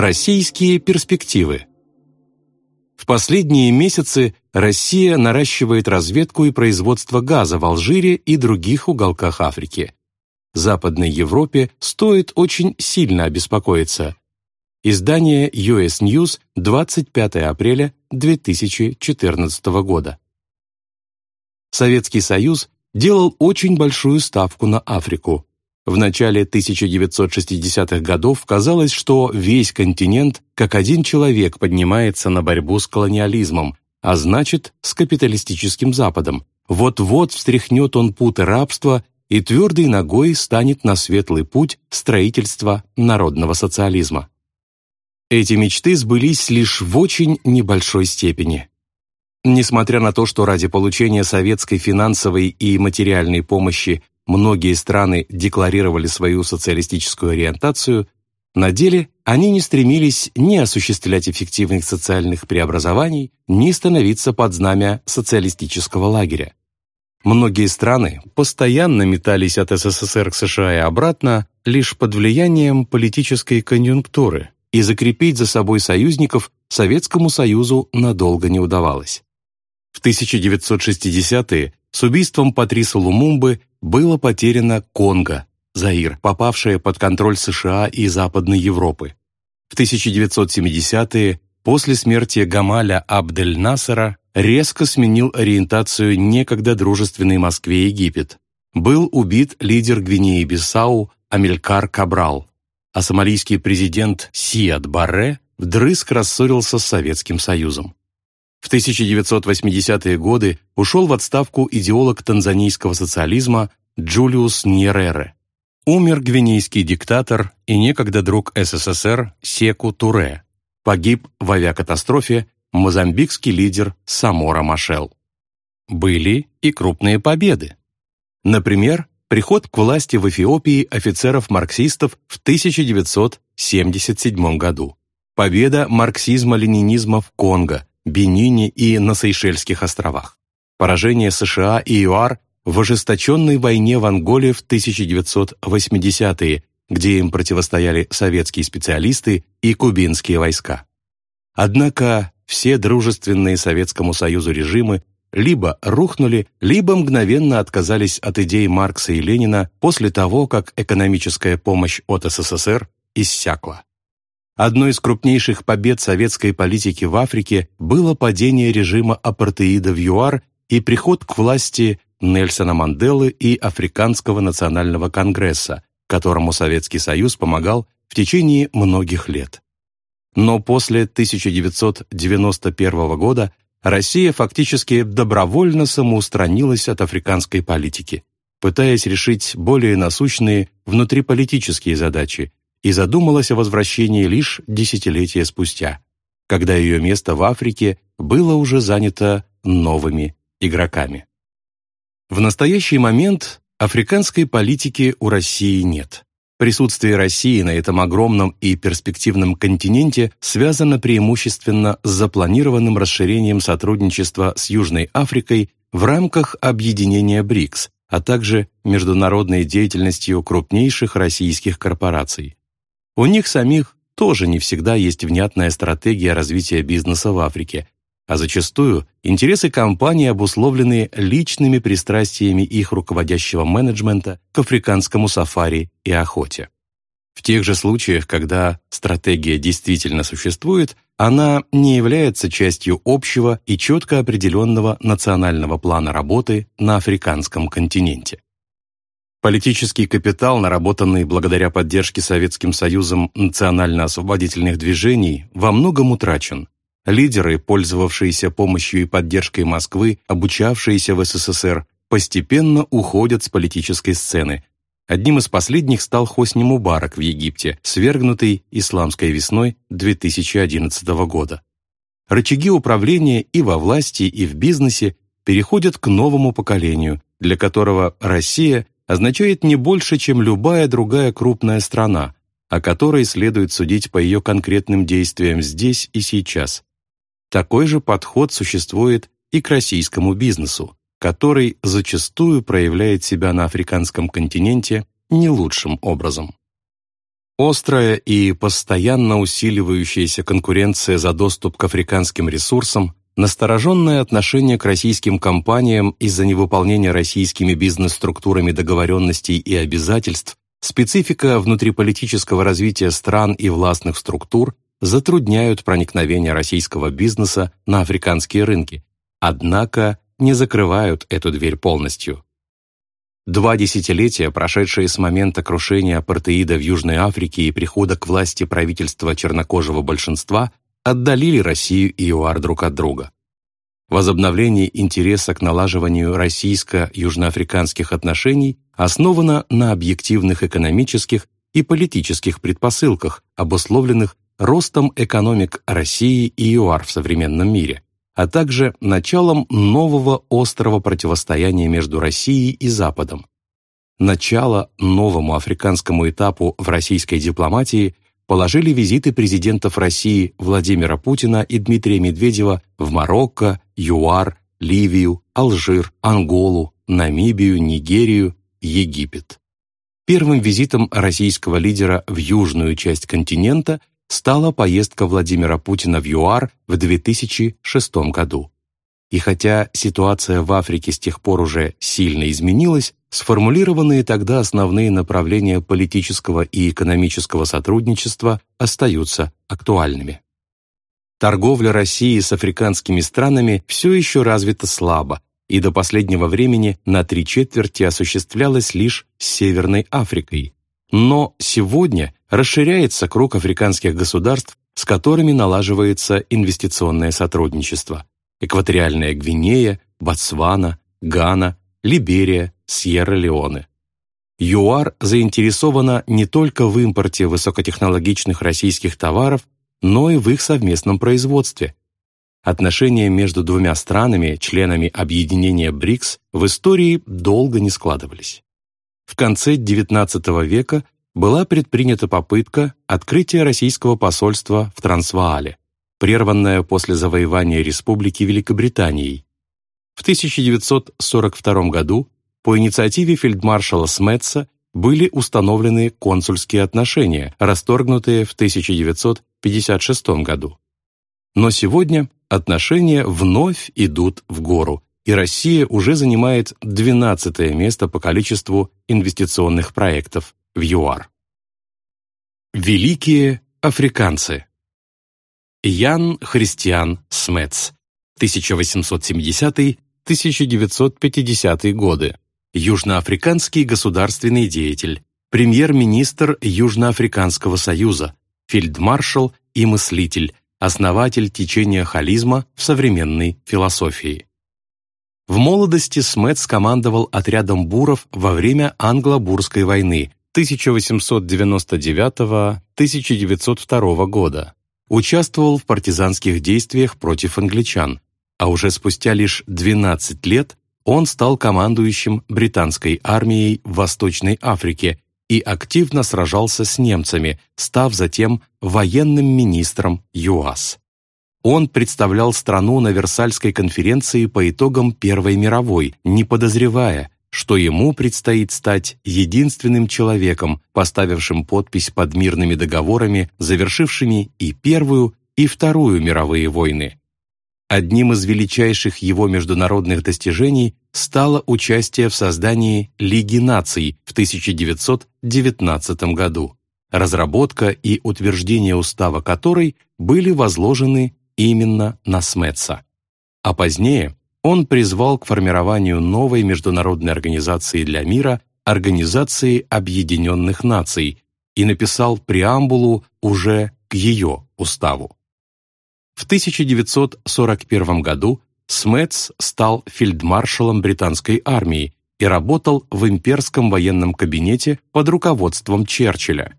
Российские перспективы В последние месяцы Россия наращивает разведку и производство газа в Алжире и других уголках Африки. Западной Европе стоит очень сильно обеспокоиться. Издание US News 25 апреля 2014 года. Советский Союз делал очень большую ставку на Африку. В начале 1960-х годов казалось, что весь континент как один человек поднимается на борьбу с колониализмом, а значит, с капиталистическим Западом. Вот-вот встряхнет он путы рабства и твердой ногой станет на светлый путь строительства народного социализма. Эти мечты сбылись лишь в очень небольшой степени. Несмотря на то, что ради получения советской финансовой и материальной помощи многие страны декларировали свою социалистическую ориентацию, на деле они не стремились ни осуществлять эффективных социальных преобразований, ни становиться под знамя социалистического лагеря. Многие страны постоянно метались от СССР к США и обратно лишь под влиянием политической конъюнктуры, и закрепить за собой союзников Советскому Союзу надолго не удавалось. В 1960-е с убийством Патриса Лумумбы было потеряно Конго, Заир, попавшая под контроль США и Западной Европы. В 1970-е, после смерти Гамаля Абдель-Насера, резко сменил ориентацию некогда дружественной Москве Египет. Был убит лидер Гвинеи-Бисау Амилькар Кабрал, а сомалийский президент Сиад Барре вдрызг рассорился с Советским Союзом. В 1980-е годы ушел в отставку идеолог танзанийского социализма Джулиус Ньерере. Умер гвинейский диктатор и некогда друг СССР Секу Туре. Погиб в авиакатастрофе мозамбикский лидер Самора Машел. Были и крупные победы. Например, приход к власти в Эфиопии офицеров-марксистов в 1977 году. Победа марксизма-ленинизма в Конго, Бенине и на Сейшельских островах. Поражение США и ЮАР в ожесточенной войне в Анголе в 1980-е, где им противостояли советские специалисты и кубинские войска. Однако все дружественные Советскому Союзу режимы либо рухнули, либо мгновенно отказались от идей Маркса и Ленина после того, как экономическая помощь от СССР иссякла. Одной из крупнейших побед советской политики в Африке было падение режима апартеида в ЮАР и приход к власти Нельсона Манделы и Африканского национального конгресса, которому Советский Союз помогал в течение многих лет. Но после 1991 года Россия фактически добровольно самоустранилась от африканской политики, пытаясь решить более насущные внутриполитические задачи, и задумалась о возвращении лишь десятилетия спустя, когда ее место в Африке было уже занято новыми игроками. В настоящий момент африканской политики у России нет. Присутствие России на этом огромном и перспективном континенте связано преимущественно с запланированным расширением сотрудничества с Южной Африкой в рамках объединения БРИКС, а также международной деятельностью крупнейших российских корпораций. У них самих тоже не всегда есть внятная стратегия развития бизнеса в Африке, а зачастую интересы компании обусловлены личными пристрастиями их руководящего менеджмента к африканскому сафари и охоте. В тех же случаях, когда стратегия действительно существует, она не является частью общего и четко определенного национального плана работы на африканском континенте. Политический капитал, наработанный благодаря поддержке Советским Союзом национально-освободительных движений, во многом утрачен, Лидеры, пользовавшиеся помощью и поддержкой Москвы, обучавшиеся в СССР, постепенно уходят с политической сцены. Одним из последних стал Хосни Мубарак в Египте, свергнутый исламской весной 2011 года. Рычаги управления и во власти, и в бизнесе переходят к новому поколению, для которого Россия означает не больше, чем любая другая крупная страна, о которой следует судить по ее конкретным действиям здесь и сейчас. Такой же подход существует и к российскому бизнесу, который зачастую проявляет себя на африканском континенте не лучшим образом. Острая и постоянно усиливающаяся конкуренция за доступ к африканским ресурсам, настороженное отношение к российским компаниям из-за невыполнения российскими бизнес-структурами договоренностей и обязательств, специфика внутриполитического развития стран и властных структур затрудняют проникновение российского бизнеса на африканские рынки, однако не закрывают эту дверь полностью. Два десятилетия, прошедшие с момента крушения апартеида в Южной Африке и прихода к власти правительства чернокожего большинства, отдалили Россию и ЮАР друг от друга. Возобновление интереса к налаживанию российско-южноафриканских отношений основано на объективных экономических и политических предпосылках, обусловленных ростом экономик России и ЮАР в современном мире а также началом нового острого противостояния между Россией и Западом. Начало новому африканскому этапу в российской дипломатии положили визиты президентов России Владимира Путина и Дмитрия Медведева в Марокко, ЮАР, Ливию, Алжир, Анголу, Намибию, Нигерию, Египет. Первым визитом российского лидера в южную часть континента стала поездка Владимира Путина в ЮАР в 2006 году. И хотя ситуация в Африке с тех пор уже сильно изменилась, сформулированные тогда основные направления политического и экономического сотрудничества остаются актуальными. Торговля России с африканскими странами все еще развита слабо, и до последнего времени на три четверти осуществлялась лишь с Северной Африкой, но сегодня расширяется круг африканских государств, с которыми налаживается инвестиционное сотрудничество. Экваториальная Гвинея, Ботсвана, Гана, Либерия, Сьерра-Леоне. ЮАР заинтересована не только в импорте высокотехнологичных российских товаров, но и в их совместном производстве. Отношения между двумя странами, членами объединения БРИКС, в истории долго не складывались в конце XIX века была предпринята попытка открытия российского посольства в Трансваале, прерванная после завоевания Республики Великобританией. В 1942 году по инициативе фельдмаршала Сметца были установлены консульские отношения, расторгнутые в 1956 году. Но сегодня отношения вновь идут в гору, и Россия уже занимает 12 место по количеству инвестиционных проектов в ЮАР. Великие африканцы Ян Христиан Смец, 1870-1950 годы, южноафриканский государственный деятель, премьер-министр Южноафриканского союза, фельдмаршал и мыслитель, основатель течения холизма в современной философии. В молодости Смет командовал отрядом буров во время Англо-Бурской войны 1899-1902 года. Участвовал в партизанских действиях против англичан, а уже спустя лишь 12 лет он стал командующим британской армией в Восточной Африке и активно сражался с немцами, став затем военным министром ЮАС. Он представлял страну на Версальской конференции по итогам Первой мировой, не подозревая, что ему предстоит стать единственным человеком, поставившим подпись под мирными договорами, завершившими и Первую, и Вторую мировые войны. Одним из величайших его международных достижений стало участие в создании Лиги наций в 1919 году, разработка и утверждение устава которой были возложены именно на Сметса. А позднее он призвал к формированию новой международной организации для мира Организации Объединенных Наций и написал преамбулу уже к ее уставу. В 1941 году Сметс стал фельдмаршалом британской армии и работал в имперском военном кабинете под руководством Черчилля.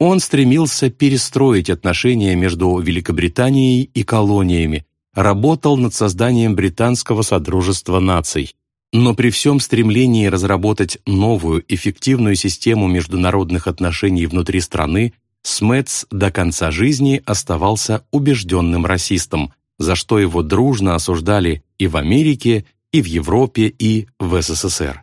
Он стремился перестроить отношения между Великобританией и колониями, работал над созданием британского содружества наций. Но при всем стремлении разработать новую эффективную систему международных отношений внутри страны, Смэтс до конца жизни оставался убежденным расистом, за что его дружно осуждали и в Америке, и в Европе, и в СССР.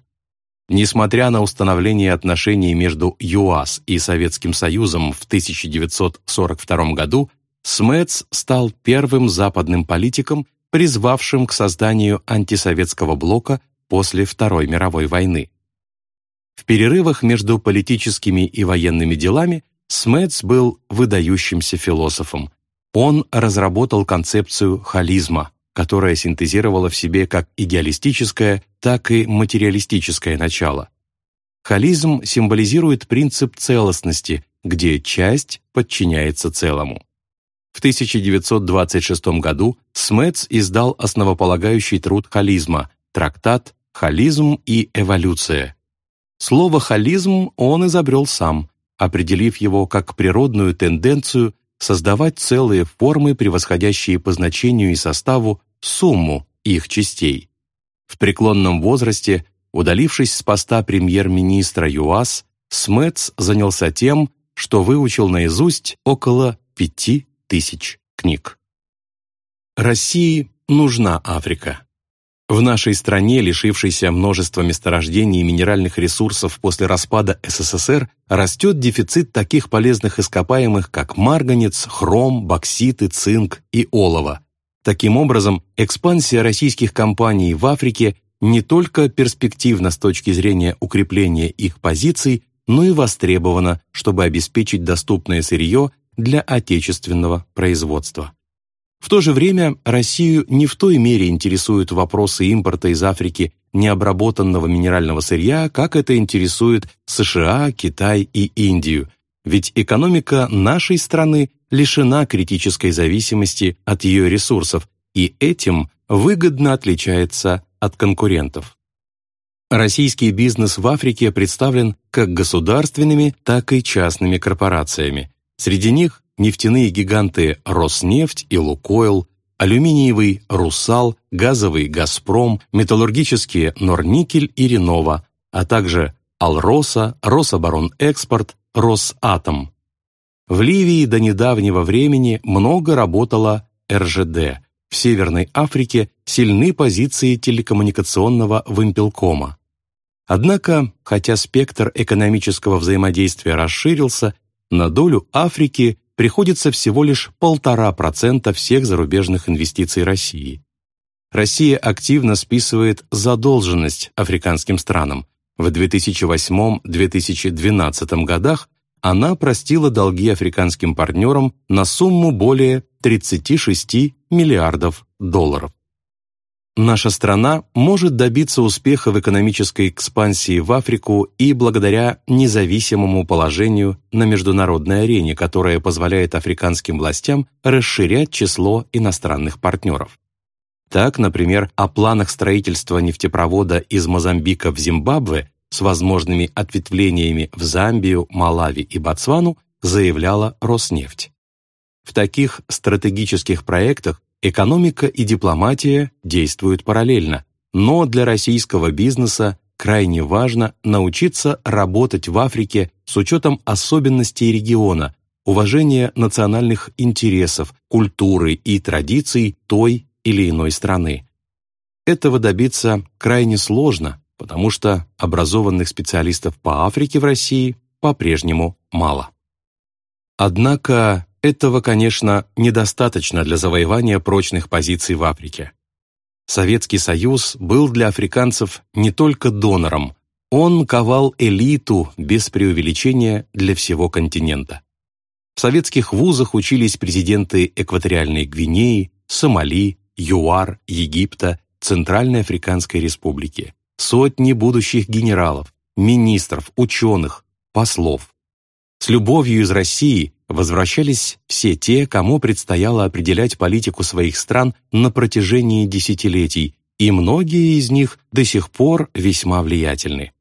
Несмотря на установление отношений между ЮАС и Советским Союзом в 1942 году, Смец стал первым западным политиком, призвавшим к созданию антисоветского блока после Второй мировой войны. В перерывах между политическими и военными делами Смец был выдающимся философом. Он разработал концепцию холизма, которая синтезировала в себе как идеалистическое, так и материалистическое начало. Холизм символизирует принцип целостности, где часть подчиняется целому. В 1926 году Смец издал основополагающий труд холизма, трактат «Холизм и эволюция». Слово «холизм» он изобрел сам, определив его как природную тенденцию создавать целые формы, превосходящие по значению и составу сумму их частей. В преклонном возрасте, удалившись с поста премьер-министра ЮАС, Смец занялся тем, что выучил наизусть около пяти тысяч книг. России нужна Африка. В нашей стране, лишившейся множества месторождений и минеральных ресурсов после распада СССР, растет дефицит таких полезных ископаемых, как марганец, хром, бокситы, цинк и олово. Таким образом, экспансия российских компаний в Африке не только перспективна с точки зрения укрепления их позиций, но и востребована, чтобы обеспечить доступное сырье для отечественного производства. В то же время Россию не в той мере интересуют вопросы импорта из Африки необработанного минерального сырья, как это интересует США, Китай и Индию, ведь экономика нашей страны лишена критической зависимости от ее ресурсов и этим выгодно отличается от конкурентов. Российский бизнес в Африке представлен как государственными, так и частными корпорациями. Среди них нефтяные гиганты «Роснефть» и «Лукойл», алюминиевый «Русал», газовый «Газпром», металлургические «Норникель» и «Ренова», а также «Алроса», «Рособоронэкспорт», «Росатом». В Ливии до недавнего времени много работало РЖД. В Северной Африке сильны позиции телекоммуникационного вымпелкома. Однако, хотя спектр экономического взаимодействия расширился, на долю Африки приходится всего лишь полтора процента всех зарубежных инвестиций России. Россия активно списывает задолженность африканским странам. В 2008-2012 годах она простила долги африканским партнерам на сумму более 36 миллиардов долларов. Наша страна может добиться успеха в экономической экспансии в Африку и благодаря независимому положению на международной арене, которое позволяет африканским властям расширять число иностранных партнеров. Так, например, о планах строительства нефтепровода из Мозамбика в Зимбабве с возможными ответвлениями в Замбию, Малави и Ботсвану заявляла Роснефть. В таких стратегических проектах Экономика и дипломатия действуют параллельно, но для российского бизнеса крайне важно научиться работать в Африке с учетом особенностей региона, уважения национальных интересов, культуры и традиций той или иной страны. Этого добиться крайне сложно, потому что образованных специалистов по Африке в России по-прежнему мало. Однако этого, конечно, недостаточно для завоевания прочных позиций в Африке. Советский Союз был для африканцев не только донором, он ковал элиту без преувеличения для всего континента. В советских вузах учились президенты Экваториальной Гвинеи, Сомали, ЮАР, Египта, Центральной Африканской Республики, сотни будущих генералов, министров, ученых, послов. С любовью из России возвращались все те, кому предстояло определять политику своих стран на протяжении десятилетий, и многие из них до сих пор весьма влиятельны.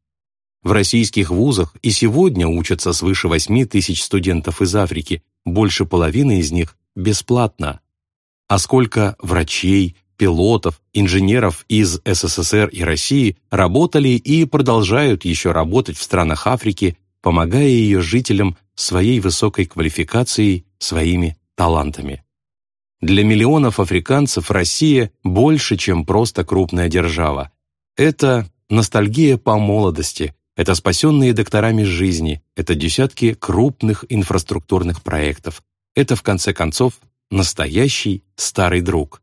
В российских вузах и сегодня учатся свыше 8 тысяч студентов из Африки, больше половины из них бесплатно. А сколько врачей, пилотов, инженеров из СССР и России работали и продолжают еще работать в странах Африки, помогая ее жителям своей высокой квалификацией, своими талантами. Для миллионов африканцев Россия больше, чем просто крупная держава. Это ностальгия по молодости, это спасенные докторами жизни, это десятки крупных инфраструктурных проектов. Это, в конце концов, настоящий старый друг.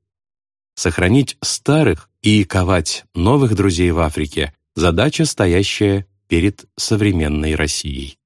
Сохранить старых и ковать новых друзей в Африке – задача, стоящая перед современной Россией.